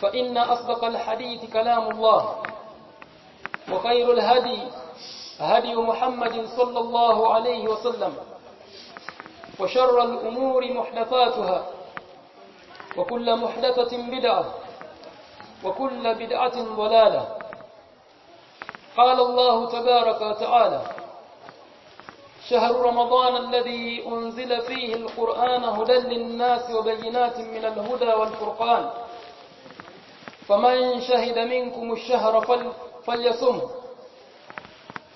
فإن أصدق الحديث كلام الله وخير الهدي هدي محمد صلى الله عليه وسلم وشر الأمور محدثاتها وكل محدثة بدعة وكل بدعة ضلالة قال الله تبارك وتعالى شهر رمضان الذي أنزل فيه القرآن هدى للناس وبينات من الهدى والفرقان فمن شهد منكم الشهر فل فليصم.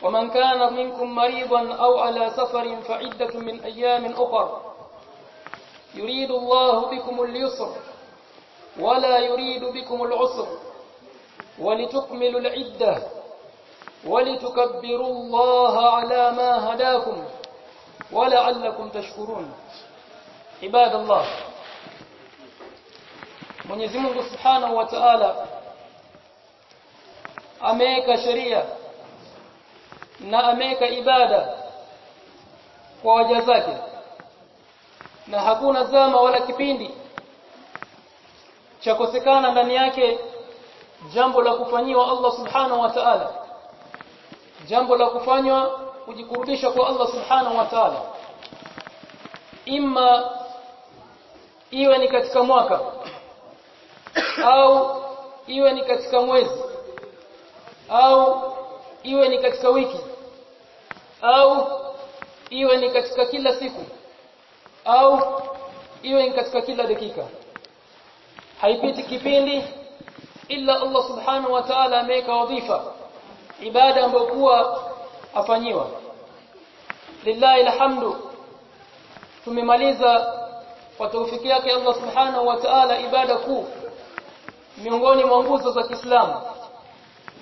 ومن كان منكم مريضا أو على سفر فعدة من أيام أخر. يريد الله بكم اليسر ولا يريد بكم العسر. ولتكملوا العدة ولتكبروا الله على ما هداكم ولعلكم تشكرون. عباد الله Mwenyezi Mungu Subhanahu wa Ta'ala ameweka sheria na ameweka ibada kwa waja zake. Na hakuna zama wala kipindi cha kosekana ndani yake jambo la kufanyiwa Allah Subhanahu wa Ta'ala. Jambo la kufanywa kujikurubisha kwa Allah Subhanahu wa Ta'ala. Imma iwe ni katika mwaka au iwe ni katika mwezi. Au iwe ni katika wiki. Au iwe ni katika kila siku. Au iwe ni katika kila dakika. Haipiti kipindi illa Allah subhanahu wa ta'ala ameweka wadhifa. Ibada ambayo kuwa afanyiwa. Lillahi alhamdu. Tumemaliza kwa taufiki yake Allah subhanahu wa ta'ala ibada kuu miongoni mwa nguzo za Kiislamu.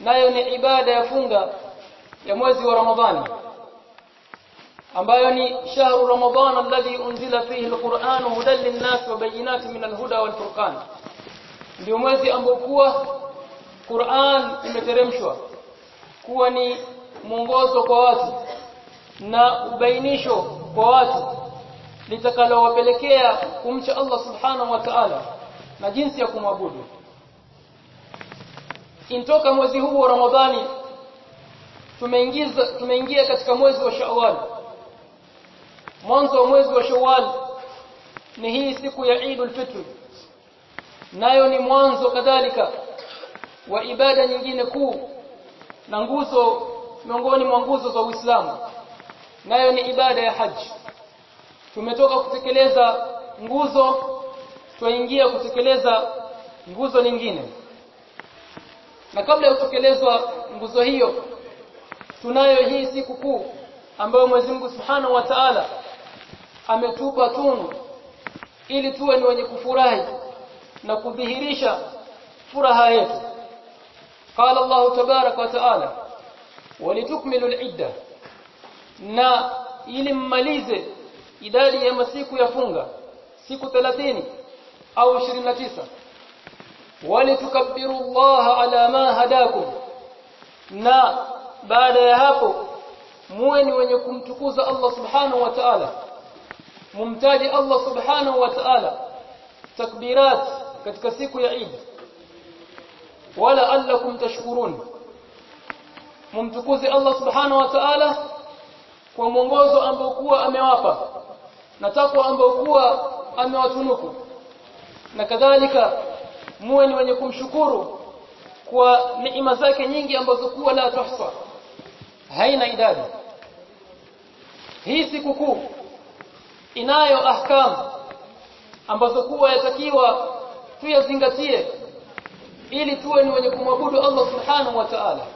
Nayo ni ibada ya funga ya mwezi wa Ramadhani ambayo ni shahru Ramadhan alladhi unzila fihi alquran hudan linnas wa bayinatin min alhuda walfurqan. Ndio mwezi ambao kuwa Qur'an imeteremshwa kuwa ni mwongozo kwa watu na ubainisho kwa watu litakalowapelekea kumcha Allah subhanahu wa ta'ala na jinsi ya kumwabudu intoka mwezi huu wa Ramadhani tumeingiza tumeingia katika mwezi wa Shawwal. Mwanzo wa mwezi wa Shawwal ni hii siku ya Eidul Fitr. Nayo ni mwanzo kadhalika wa ibada nyingine kuu na nguzo miongoni mwa nguzo za Uislamu. Nayo ni ibada ya haji tumetoka kutekeleza nguzo tuingia kutekeleza nguzo nyingine na kabla ya kutekelezwa nguzo hiyo tunayo hii siku kuu ambayo Mwenyezi Mungu Subhanahu wa Ta'ala ametupa tunu ili tuwe ni wenye kufurahi na kudhihirisha furaha yetu قال الله تبارك وتعالى ولتكملوا العده na ili mmalize idadi ya masiku ya funga siku 30 au 29 walitukabbiru Allah ala ma hadakum. Na baada ya hapo muwe ni wenye kumtukuza Allah subhanahu wa ta'ala. Mumtaji Allah subhanahu wa ta'ala takbirat katika siku ya Eid. Wala allakum tashkurun. Mumtukuze Allah subhanahu wa ta'ala kwa mwongozo ambao kuwa amewapa na takwa ambao kuwa amewatunuku na kadhalika muwe ni wenye kumshukuru kwa neema zake nyingi ambazo kuwa la tuhsa. Haina idadi. Hii siku kuu inayo ahkam ambazo kuwa yatakiwa tuyazingatie ili tuwe ni wenye kumwabudu Allah subhanahu wa ta'ala.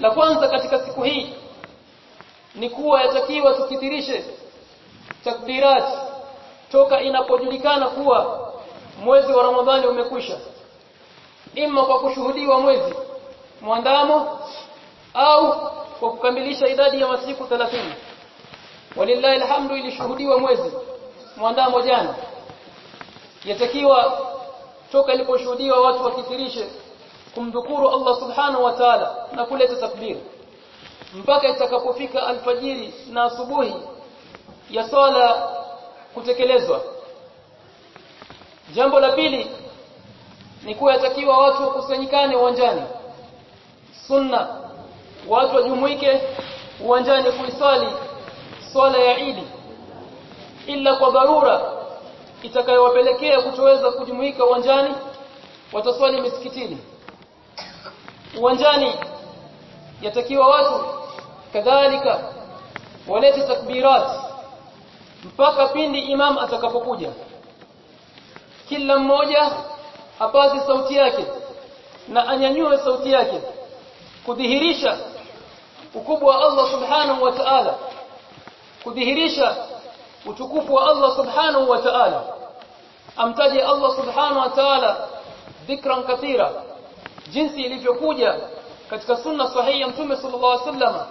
La kwanza katika siku hii ni kuwa yatakiwa tukithirishe takbirat toka inapojulikana kuwa mwezi wa Ramadhani umekwisha. Imma kwa kushuhudiwa mwezi mwandamo au kwa kukamilisha idadi ya masiku 30 walillahi alhamdu ilishuhudiwa mwezi mwandamo jana. Yatakiwa toka iliposhuhudiwa watu wakithirishe kumdhukuru Allah subhanahu wa ta'ala na kuleta takbir. Mpaka itakapofika alfajiri na asubuhi ya swala kutekelezwa jambo la pili ni kuwa yatakiwa watu wakusanyikane uwanjani. Sunna watu wajumuike uwanjani kuisali swala ya Idi ila kwa dharura itakayowapelekea kutoweza kujumuika uwanjani wataswali misikitini. Uwanjani yatakiwa watu kadhalika walete takbirat mpaka pindi imam atakapokuja kila mmoja apaze sauti yake na anyanyue sauti yake kudhihirisha ukubwa wa Allah subhanahu wa ta'ala kudhihirisha utukufu wa Allah subhanahu wa ta'ala. Amtaje Allah subhanahu wa ta'ala dhikran kathira jinsi ilivyokuja katika sunna sahihi ya mtume sallallahu alaihi wasallam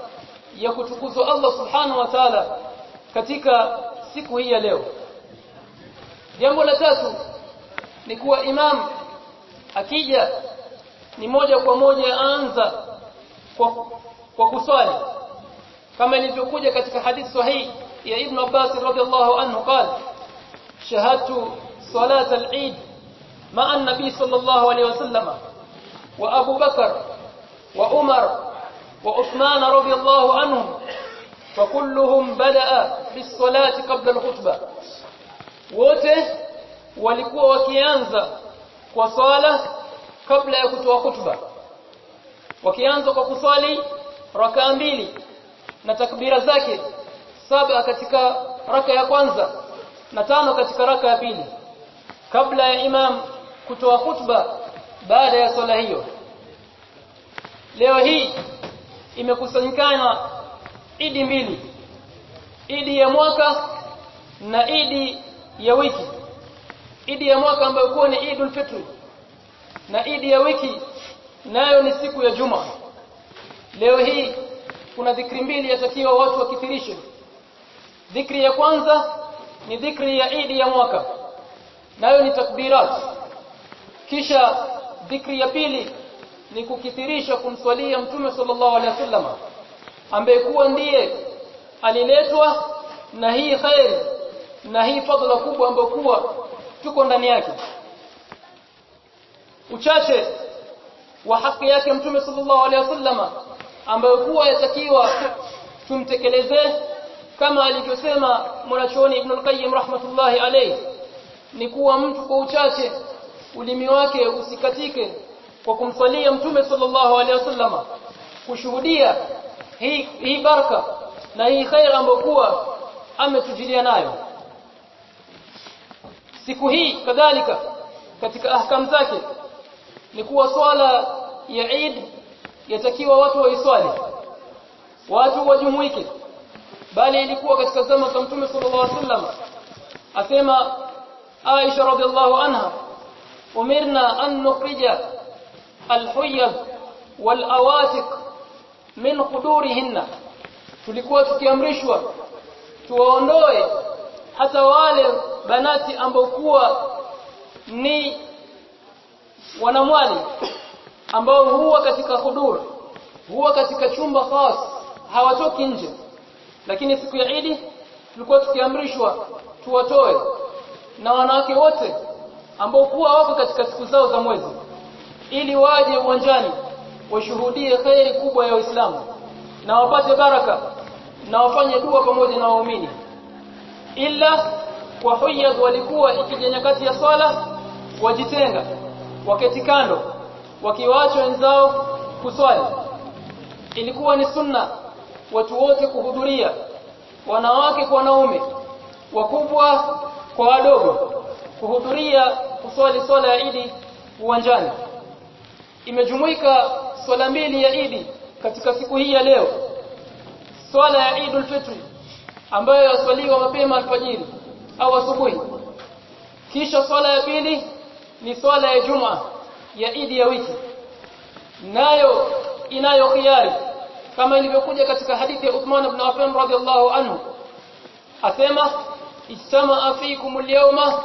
ya kutukuzwa Allah subhanahu wa ta'ala katika siku hii ya leo. Jambo la tatu ni kuwa imam akija ni moja kwa moja aanza kwa, kwa kuswali kama ilivyokuja katika hadithi sahihi ya Ibn Abbas radhiallahu anhu قال شهدت صلاة العيد مع النبي صلى الله عليه وسلم وأبو بكر وعمر وعثمان رضي الله عنهم فكلهم بدأ بالصلاة قبل الخطبة wote walikuwa wakianza kwa swala kabla ya kutoa khutba. Wakianza kwa kuswali raka mbili na takbira zake saba katika raka ya kwanza na tano katika raka ya pili. Kabla ya imam kutoa khutba baada ya swala hiyo. Leo hii imekusanyikana idi mbili. Idi ya mwaka na idi ya wiki idi ya mwaka ambayo kuwa ni Idul Fitri. Na idi ya wiki nayo ni siku ya Juma. Leo hii kuna dhikri mbili yatakiwa watu wakithirishe dhikri ya kwanza ni dhikri ya idi ya mwaka. Nayo ni takbirat. Kisha dhikri ya pili ni kukithirisha kumswalia mtume sallallahu alaihi wasallam ambaye kuwa ndiye aliletwa na hii khair na hii fadhila kubwa ambayo kuwa tuko ndani yake. Uchache wa haki yake mtume sallallahu alaihi wasallam ambayo kuwa yatakiwa tumtekeleze kama alivyosema mwanachuoni Ibn al-Qayyim rahmatullahi alayhi ni kuwa mtu kwa uchache ulimi wake usikatike kwa kumsalia mtume sallallahu alaihi wasallam kushuhudia hii hii baraka na hii khair ambayo kuwa ametujilia nayo siku hii kadhalika katika ahkam zake ni kuwa swala ya Eid yatakiwa watu waiswali watu wajumuike. Bali ilikuwa katika zama za Mtume sallallahu alaihi wasallam asema Aisha radhiallahu anha umirna an nukhrija alhuyad walawatiq min qudurihinna. Tulikuwa tukiamrishwa tuwaondoe hata wale banati ambao kuwa ni wanamwali ambao huwa katika hudur huwa katika chumba khas hawatoki nje. Lakini siku ya Idi tulikuwa tukiamrishwa tuwatoe na wanawake wote ambao kuwa wako katika siku zao za mwezi ili waje uwanjani washuhudie khairi kubwa ya Uislamu na wapate baraka na wafanye dua pamoja na waumini ila kwa huyad walikuwa ikija nyakati ya swala wajitenga waketi kando wakiwaacha wenzao kuswali. Ilikuwa ni sunna watu wote kuhudhuria wanawake kwa wanaume wakubwa kwa wadogo kuhudhuria kuswali swala ya Idi uwanjani. Imejumuika swala mbili ya Idi katika siku hii ya leo. Swala ya Idul Fitri ambayo yaswaliwa mapema alfajiri au asubuhi. Kisha swala ya pili ni swala ya Juma ya Idi ya wiki. Nayo inayo khiari kama ilivyokuja katika hadithi ya Uthman ibn Affan radhiallahu anhu asema ijtamaa fikum al-yawma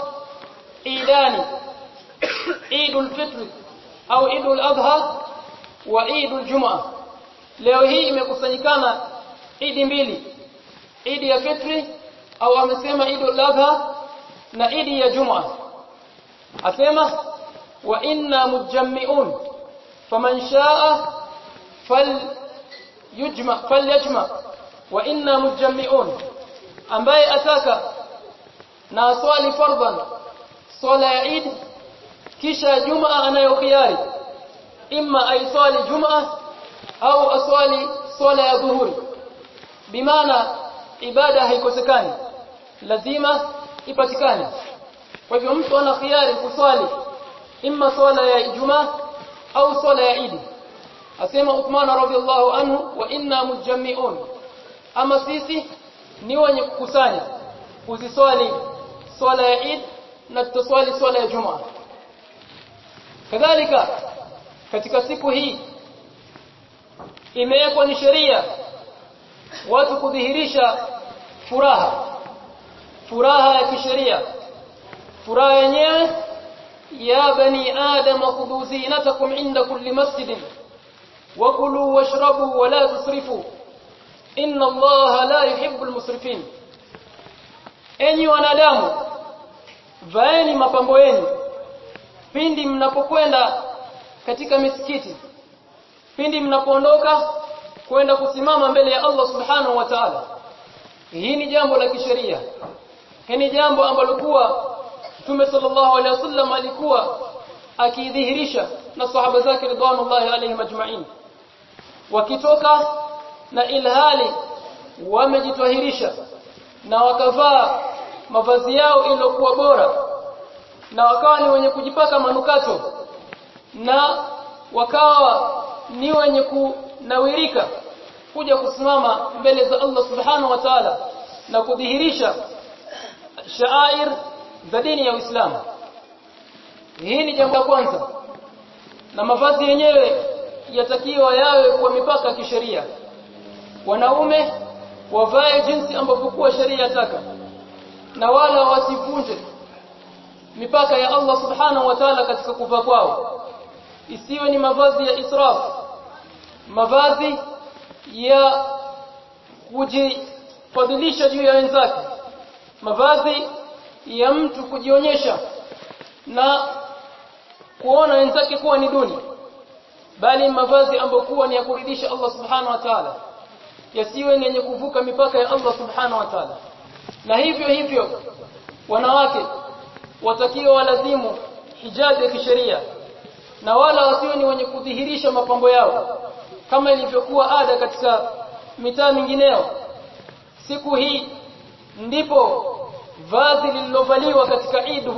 idani Idul Fitr au Idul Adha wa Idul Juma. Leo hii imekusanyikana idi mbili idi ya Fitri au amesema Idul Adha na idi ya Juma. Asema wa inna mujammi'un faman sha'a fal yujma falyajma wa inna mujammi'un ambaye ataka na aswali fardhan swala ya Eid kisha Jumaa anayo khiari. Imma aiswali Jumaa au aswali swala ya dhuhuri. Bimaana ibada haikosekani. Lazima ipatikane. Kwa hivyo mtu ana khiari kuswali imma swala ya Ijumaa au swala ya idi. Asema Uthman radhiallahu anhu wa inna mujammi'un. Ama sisi ni wenye kukusanya kuziswali swala ya Eid na tutaswali swala ya Jumaa. Kadhalika katika siku hii imewekwa ni sheria watu kudhihirisha furaha. Furaha ya kisheria. Furaha yenyewe ya bani adam khudhu zinatakum inda kulli masjidin. Wakulu washrabu wala tusrifu. Inna allaha la yuhibbu almusrifin enyi wanadamu vaeni mapambo yenu. Pindi mnapokwenda katika misikiti. Pindi mnapoondoka kwenda kusimama mbele ya Allah subhanahu wa ta'ala. Hii ni jambo la kisheria. Hii ni jambo ambalo kuwa Mtume sallallahu alaihi wasallam alikuwa akidhihirisha na sahaba zake ridwanullahi alaihim ajma'in wakitoka na ilhali wamejitwahirisha na wakavaa mavazi yao iliyokuwa bora na wakawa ni wenye kujipaka manukato na wakawa ni wenye kunawirika kuja kusimama mbele za Allah subhanahu wa ta'ala na kudhihirisha shaair za dini ya Uislamu. Hii ni jambo la kwanza. Na mavazi yenyewe yatakiwa yawe kwa mipaka ya kisheria. Wanaume wavae jinsi ambavyo kuwa sheria yataka na wala wasivunje mipaka ya Allah subhanahu wa ta'ala katika kuvaa kwao. Isiwe ni mavazi ya israf mavazi ya kujifadhilisha juu ya wenzake. Mavazi ya mtu kujionyesha na kuona wenzake kuwa ni duni bali mavazi ambayo kuwa ni ya kuridhisha Allah subhanahu wa ta'ala yasiwe ni yenye kuvuka mipaka ya Allah subhanahu wa ta'ala. Na hivyo hivyo wanawake watakiwa walazimu hijabu ya kisheria na wala wasiwe ni wenye kudhihirisha mapambo yao kama ilivyokuwa ada katika mitaa mingineo. Siku hii ndipo vazi lililovaliwa katika Eid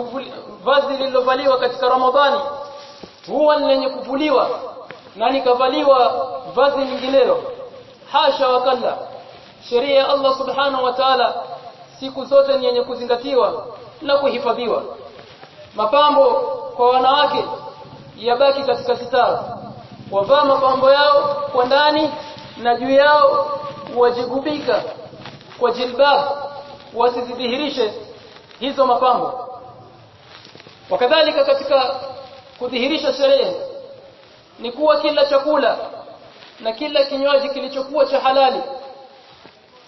vazi lililovaliwa katika Ramadhani huwa lenye kuvuliwa na nikavaliwa vazi lingineo. Hasha wakalla sheria ya Allah subhanahu wa ta'ala siku zote ni yenye kuzingatiwa na kuhifadhiwa. Mapambo kwa wanawake yabaki katika sitara wavaa mapambo yao kwa ndani na juu yao wajigubika kwa jilbab wasizidhihirishe hizo mapambo. Wakadhalika katika kudhihirisha sherehe ni kuwa kila chakula na kila kinywaji kilichokuwa cha halali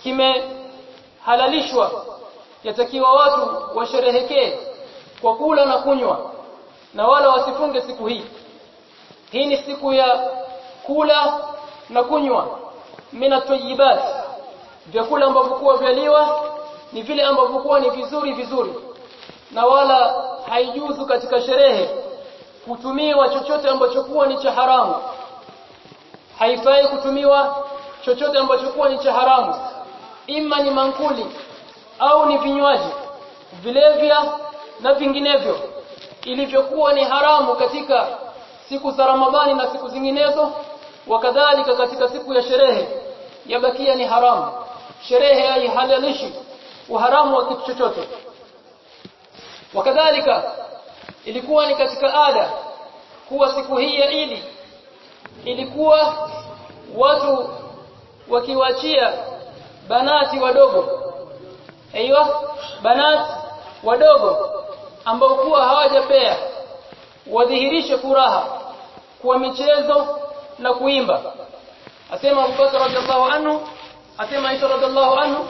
kimehalalishwa yatakiwa watu washerehekee kwa kula na kunywa na wala wasifunge siku hii hii ni siku ya kula na kunywa mina tayyibat. Vyakula ambavyo kuwa vyaliwa ni vile ambavyo kuwa ni vizuri vizuri na wala haijuzu katika sherehe kutumiwa chochote ambacho kuwa ni cha haramu. Haifai kutumiwa chochote ambacho kuwa ni cha haramu. Ima ni mankuli au ni vinywaji vilevya na vinginevyo ilivyokuwa ni haramu katika siku za Ramadhani na siku zinginezo wakadhalika katika siku ya sherehe yabakia ni haramu sherehe haihalalishi uharamu wa kitu chochote. Wakadhalika ilikuwa ni katika ada kuwa siku hii ya Idi ilikuwa watu wakiwachia banati wadogo. Aiywa banati wadogo ambao kuwa hawajapea wadhihirishe furaha kwa michezo na kuimba. Asema Abubakar radhiallahu anhu asema Aisha radhiallahu anhu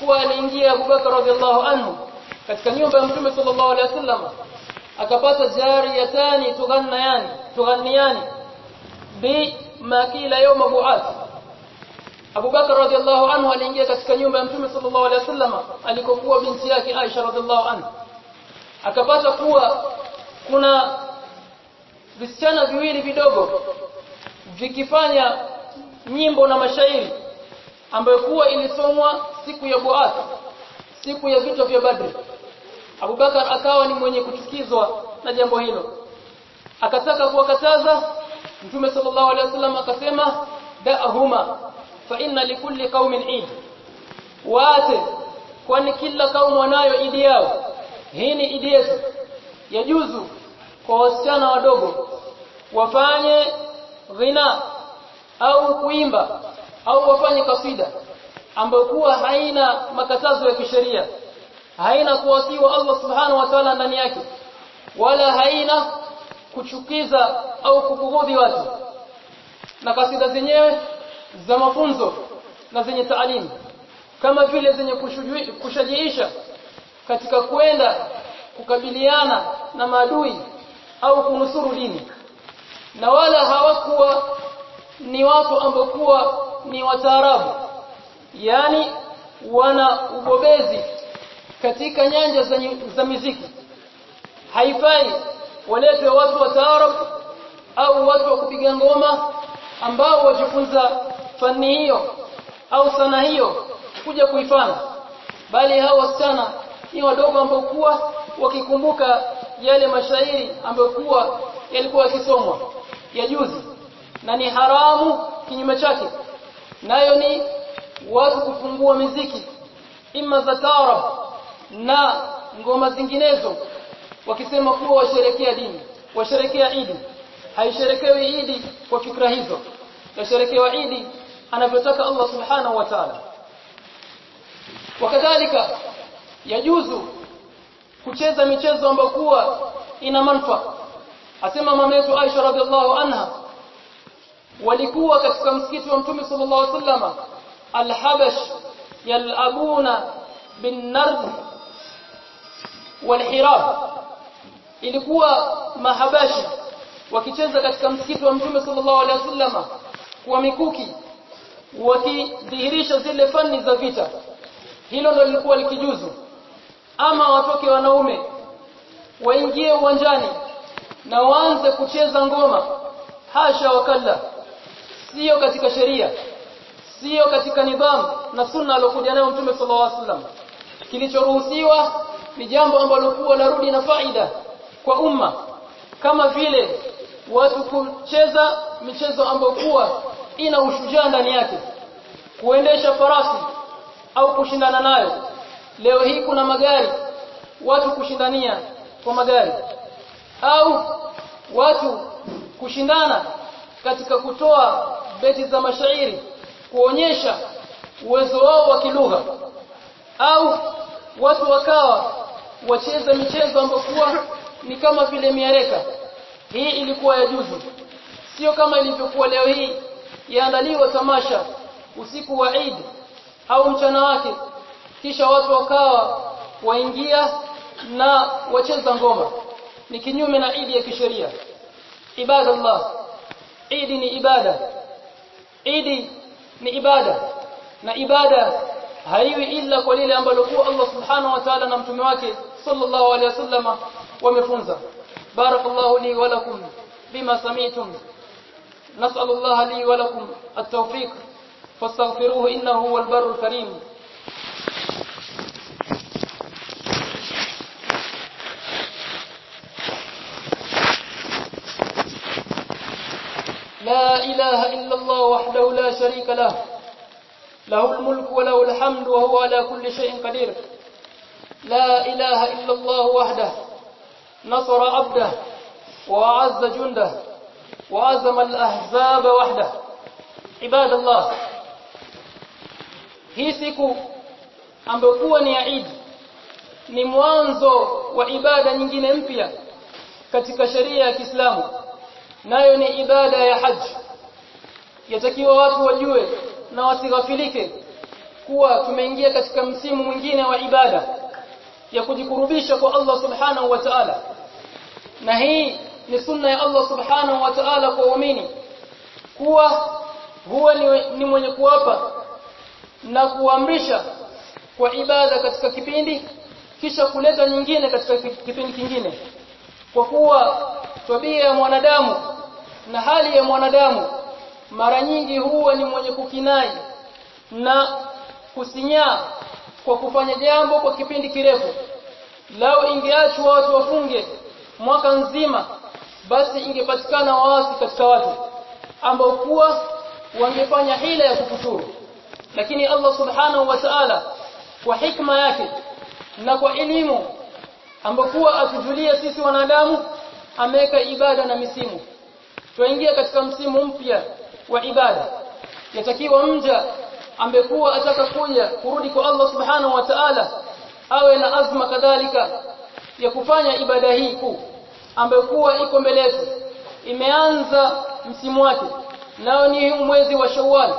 kuwa aliingia Abubakar radhiallahu anhu katika nyumba ya Mtume sallallahu alaihi wasallam akapata jariyatani tughannayani tughanniyani bi makila yawm bu'ath Abu Bakar radhiallahu anhu aliingia katika nyumba ya Mtume sallallahu alaihi wasallam alikokuwa binti yake Aisha radhiallahu anha. Akapata kuwa kuna visichana viwili vidogo vikifanya nyimbo na mashairi ambayo kuwa ilisomwa siku ya Buath siku ya vita vya Badri. Abubakar akawa ni mwenye kuchukizwa na jambo hilo. Akataka kuwakataza Mtume sallallahu alaihi wasallam akasema da'huma fa inna likulli qaumin eid waate kwani kila kaumu wanayo idi yao. Hii ni idi yetu yajuzu kwa wasichana wadogo wafanye ghina au kuimba au wafanye kasida ambayo kuwa haina makatazo ya kisheria haina kuasiwa Allah subhanahu wa ta'ala ndani yake wala haina kuchukiza au kukugudhi watu. Na kasida zenyewe za mafunzo na zenye taalimu kama vile zenye kushajiisha katika kwenda kukabiliana na maadui au kunusuru dini. Na wala hawakuwa ni watu ambaokuwa ni wataarabu. Yani wana ubobezi katika nyanja za, za muziki haifai waletwe watu wa taarabu au watu wa kupiga ngoma ambao wajifunza fani hiyo au sana hiyo kuja kuifanya. Bali hao wasichana ni wadogo ambao kuwa wakikumbuka yale mashairi ambayo kuwa yalikuwa yakisomwa ya juzi. Na ni haramu kinyume chake. Nayo ni watu kufungua miziki imma za taarab na ngoma zinginezo wakisema kuwa washerekea dini washerekea idi. Haisherekewi idi kwa fikra hizo. Yasherekewa idi anavyotaka Allah subhanahu wa ta'ala. Wakadhalika yajuzu kucheza michezo ambayo kuwa ina manufaa. Asema mama yetu Aisha radhiallahu anha walikuwa katika msikiti wa Mtume sallallahu alaihi wasallam al-Habash yalabuna bin-nard ilikuwa mahabashi wakicheza katika msikiti wa Mtume sallallahu alaihi wasallam kwa mikuki wakidhihirisha zile fani za vita. Hilo ndio lilikuwa likijuzu ama watoke wanaume waingie uwanjani na waanze kucheza ngoma. Hasha wakalla. Sio katika sheria sio katika nidhamu na sunna aliyokuja nayo mtume sallallahu alaihi wasallam. Kilichoruhusiwa ni jambo ambalo kuwa larudi na faida kwa umma. Kama vile watu kucheza michezo ambayo kuwa ina ushujaa ndani yake kuendesha farasi au kushindana nayo leo hii kuna magari. Watu kushindania kwa magari. Au watu kushindana katika kutoa beti za mashairi kuonyesha uwezo wao wa kilugha. Au watu wakawa wacheza michezo ambayokuwa ni kama vile miareka. Hii ilikuwa ya juzu sio kama ilivyokuwa leo hii. Yaandaliwa tamasha usiku wa Eid au mchana wake kisha watu wakawa waingia na wacheza ngoma. Ni kinyume na idi ya kisheria. Ibada Allah idi ni ibada. Idi ni ibada. Na ibada haiwi ila kwa lile ambalo kwa Allah subhanahu wa ta'ala na mtume wake sallallahu alaihi wasallama wamefunza. Barakallahu li wa lakum bima sami'tum. Nas'alullaha li wa lakum at-tawfiq. Fastaghfiruhu innahu huwal barrul karim. لا إله إلا الله وحده لا شريك له له الملك وله الحمد وهو على كل شيء قدير لا إله إلا الله وحده نصر عبده وعز جنده وعزم الأحزاب وحده عباد الله hii siku ambayo ni ya Eid ni mwanzo wa ibada nyingine mpya katika sheria ya Kiislamu nayo ni ibada ya haji yatakiwa watu wajue na wasighafilike kuwa tumeingia katika msimu mwingine wa ibada ya kujikurubisha kwa Allah subhanahu wa ta'ala. Na hii ni sunna ya Allah subhanahu wa ta'ala kwa waumini kuwa huwa ni, ni mwenye kuwapa na kuamrisha kwa ibada katika kipindi kisha kuleta nyingine katika kipindi kingine. Kwa kuwa tabia ya mwanadamu na hali ya mwanadamu mara nyingi huwa ni mwenye kukinai na kusinyaa kwa kufanya jambo kwa kipindi kirefu. Lao ingeachwa watu wafunge mwaka nzima basi ingepatikana waasi katika watu ambao kuwa wangefanya hila ya kukufuru lakini Allah subhanahu wa ta'ala kwa hikma yake na kwa elimu ambokuwa atujulia sisi wanadamu ameweka ibada na misimu. Tuingia katika msimu mpya wa ibada. Yatakiwa mja ambekuwa ataka kuja kurudi kwa Allah subhanahu wa ta'ala awe na azma kadhalika ya kufanya ibada hii kuu ambayo kuwa iko mbele yetu. Imeanza msimu wake. Nao ni mwezi wa Shawwal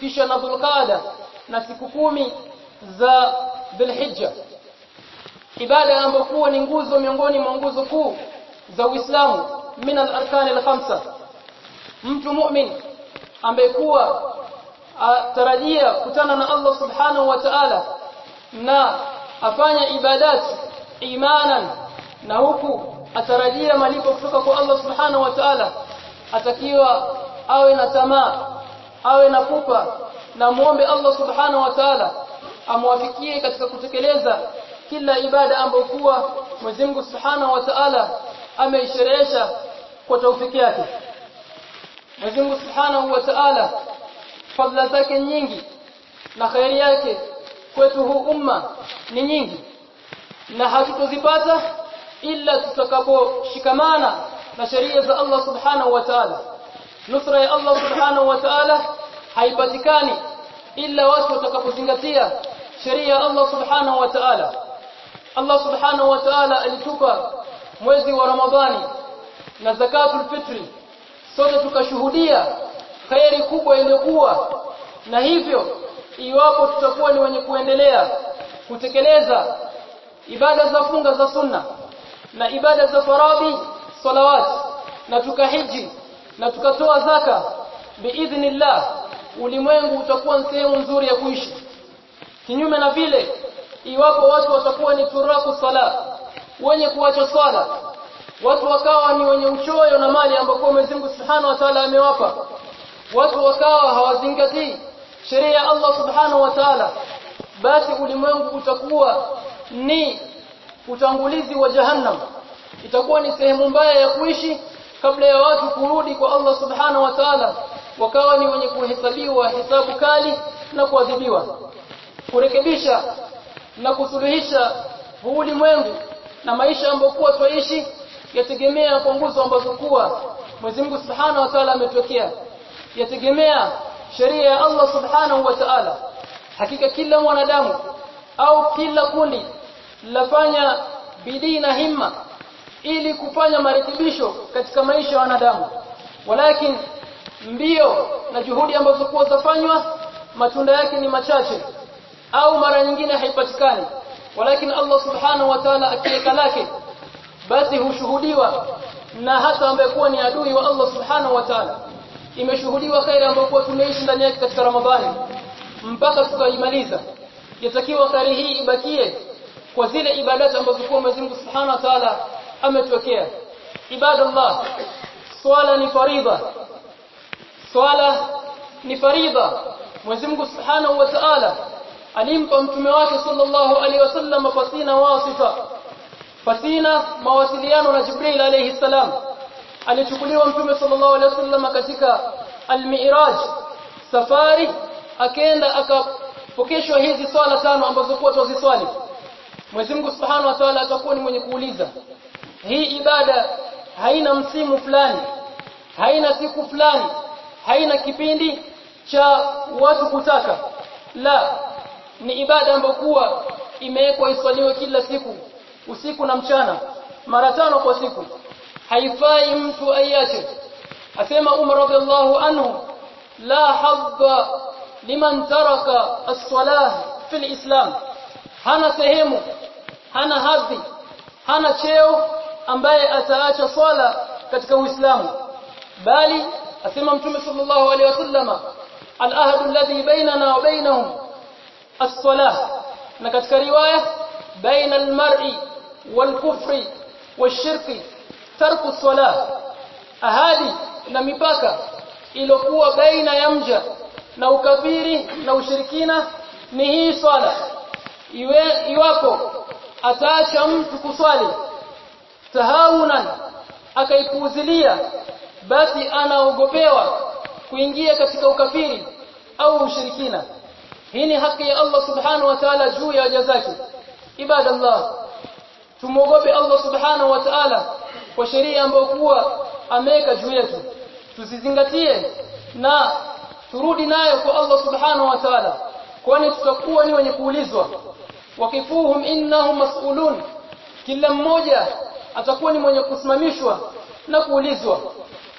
kisha na Dhulqaada na siku kumi za Dhulhijja. Ibada ambayo kuwa ni nguzo miongoni mwa nguzo kuu za Uislamu min al-arkan al-khamsa. Mtu mu'min ambaye kuwa atarajia kutana na Allah subhanahu wa ta'ala na afanya ibadati imanan na huku atarajia malipo kutoka kwa Allah subhanahu wa ta'ala. Atakiwa awe na tamaa awe na pupa na muombe Allah subhanahu wa ta'ala amwafikie katika kutekeleza kila ibada ambayo kuwa Mwenyezi Mungu subhanahu wa ta'ala ameisherehesha kwa taufiki yake Mwenyezi Mungu subhanahu wa ta'ala fadhila zake nyingi na khairi yake kwetu huu umma ni nyingi. Na hatutozipata ila tutakaposhikamana na sheria za Allah subhanahu wa ta'ala. Nusra ya Allah subhanahu wa ta'ala haipatikani ila watu watakapozingatia sheria ya Allah subhanahu wa ta'ala. Allah subhanahu wa ta'ala alitupa mwezi wa Ramadhani na zakatul fitri sote tukashuhudia khairi kubwa iliyokuwa na hivyo iwapo tutakuwa ni wenye kuendelea kutekeleza ibada za funga za sunna na ibada za faradhi salawat na tukahiji na tukatoa zaka biidhnillah ulimwengu utakuwa sehemu nzuri ya kuishi. Kinyume na vile iwapo watu watakuwa ni turaku sala wenye kuacha swala watu wakawa ni wenye uchoyo na mali ambayo Mwenyezi Mungu Subhanahu wa Ta'ala amewapa. Watu wakawa hawazingatii sheria ya Allah Subhanahu wa Ta'ala. Basi ulimwengu utakuwa ni utangulizi wa jahannam. Itakuwa ni sehemu mbaya ya kuishi kabla ya watu kurudi kwa Allah Subhanahu wa Ta'ala. Wakawa ni wenye kuhesabiwa hisabu kali na kuadhibiwa. Kurekebisha na kusuluhisha huu ulimwengu na maisha ambayo twaishi yategemea kwa nguzo ambazo kuwa Mwenyezi Mungu Subhanahu wa Ta'ala ametokea yategemea sheria ya Allah Subhanahu wa Ta'ala. Hakika kila mwanadamu au kila kundi lafanya bidii na himma ili kufanya marekebisho katika maisha ya wanadamu. Walakin mbio na juhudi ambazo kuwa zafanywa matunda yake ni machache au mara nyingine haipatikani. Walakin Allah subhanahu wa ta'ala akiweka lake basi hushuhudiwa na hata ambaye kuwa ni adui wa Allah subhanahu wa ta'ala. Imeshuhudiwa khairi ambayo kuwa tumeishi ndani yake katika Ramadhani. Mpaka tukaimaliza yatakiwa khairi hii ibakie kwa zile ibadati ambazo kwa Mwenyezi Mungu Subhanahu wa Ta'ala ametuwekea. Ibadallah swala ni faridha. Swala ni faridha. Mwenyezi Mungu Subhanahu wa Ta'ala alimpa mtume wake sallallahu alaihi wasallam fasina wasifa pasina mawasiliano na Jibril alayhi salam alichukuliwa mtume sallallahu alaihi wasallam katika al-Mi'raj safari akaenda akapokeshwa hizi swala tano ambazo kwa tuziswali Mwenyezi Mungu Subhanahu wa Ta'ala atakuwa ni mwenye kuuliza hii ibada haina msimu fulani haina siku fulani haina kipindi cha watu kutaka? La ni ibada ambayo kuwa imewekwa iswaliwe kila siku usiku na mchana mara tano kwa siku haifai mtu aiache asema Umar radhiallahu anhu la hadda liman taraka as-salah fil islam hana sehemu hana hadhi hana cheo ambaye ataacha swala katika uislamu bali asema mtume sallallahu alaihi wasallama al-ahdu alladhi bainana wa bainahum as-salah na katika riwaya baina al-mar'i wal-kufri ترك الصلاه tarku as-salah ahadi na mipaka iliyokuwa baina ya mja na ukafiri na ushirikina ni hii swala. Iwe iwapo ataacha mtu kuswali tahawunan akaipuuzilia basi anaogopewa kuingia katika ukafiri au ushirikina. Hii ni haki ya Allah subhanahu wa ta'ala juu ya waja zake. Ibadallah tumuogope Allah subhanahu wa ta'ala kwa sheria ambayo kuwa ameweka juu yetu. Tusizingatie na turudi nayo kwa Allah subhanahu wa ta'ala kwani tutakuwa ni wenye kuulizwa. Wakifuhum innahum mas'ulun kila mmoja atakuwa ni mwenye kusimamishwa na kuulizwa.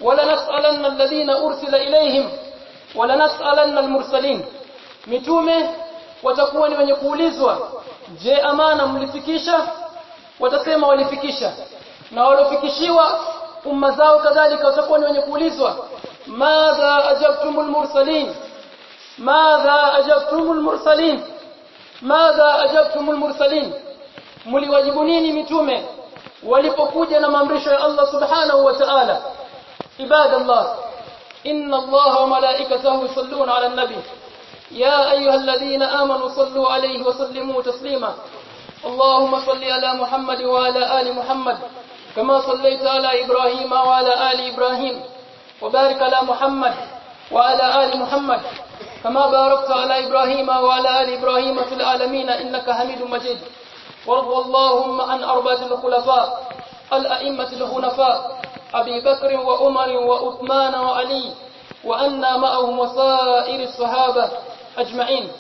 Wala nas'alanna alladhina ursila ilayhim wala nas'alanna almursalin. Mitume watakuwa ni wenye kuulizwa je amana mlifikisha watasema walifikisha na walofikishiwa umma zao kadhalika watakuwa ni wenye kuulizwa madha ajabtumul mursalin madha ajabtumul mursalin madha ajabtumul mursalin mliwajibu nini mitume walipokuja na maamrisho ya Allah subhanahu wa ta'ala ibadallah inna Allah wa malaikatahu yusalluna ala nabi ya ayyuhalladhina amanu sallu alayhi wa sallimu taslima اللهم صل على محمد وعلى آل محمد كما صليت على إبراهيم وعلى آل إبراهيم وبارك على محمد وعلى آل محمد كما باركت على إبراهيم وعلى آل إبراهيم في العالمين إنك حميد مجيد. وارض اللهم عن أربعة الخلفاء الأئمة الخنفاء أبي بكر وعمر وعثمان وعلي وأنا معهم وسائر الصحابة أجمعين.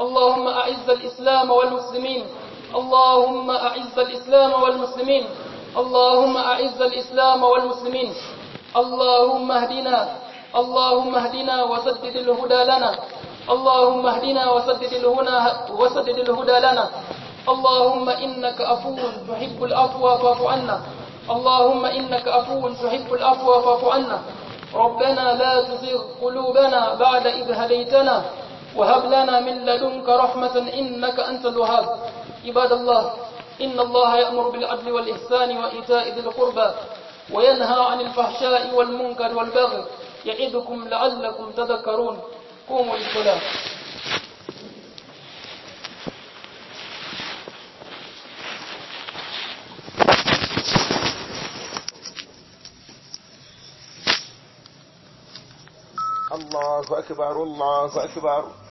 اللهم أعز الإسلام والمسلمين اللهم أعز الإسلام والمسلمين. اللهم أعز الإسلام والمسلمين. اللهم اهدنا. اللهم اهدنا وسدد الهدى لنا. اللهم اهدنا وسدد الهدى وسدد الهدى لنا. اللهم إنك عفو تحب العفو فاعف عنا. اللهم إنك عفو تحب العفو فاعف عنا. ربنا لا تزغ قلوبنا بعد إذ هديتنا. وهب لنا من لدنك رحمة إنك أنت الوهاب. عباد الله إن الله يأمر بالعدل والإحسان وإيتاء ذي القربى وينهى عن الفحشاء والمنكر والبغي يعظكم لعلكم تذكرون. قوموا للصلاة. الله أكبر الله أكبر.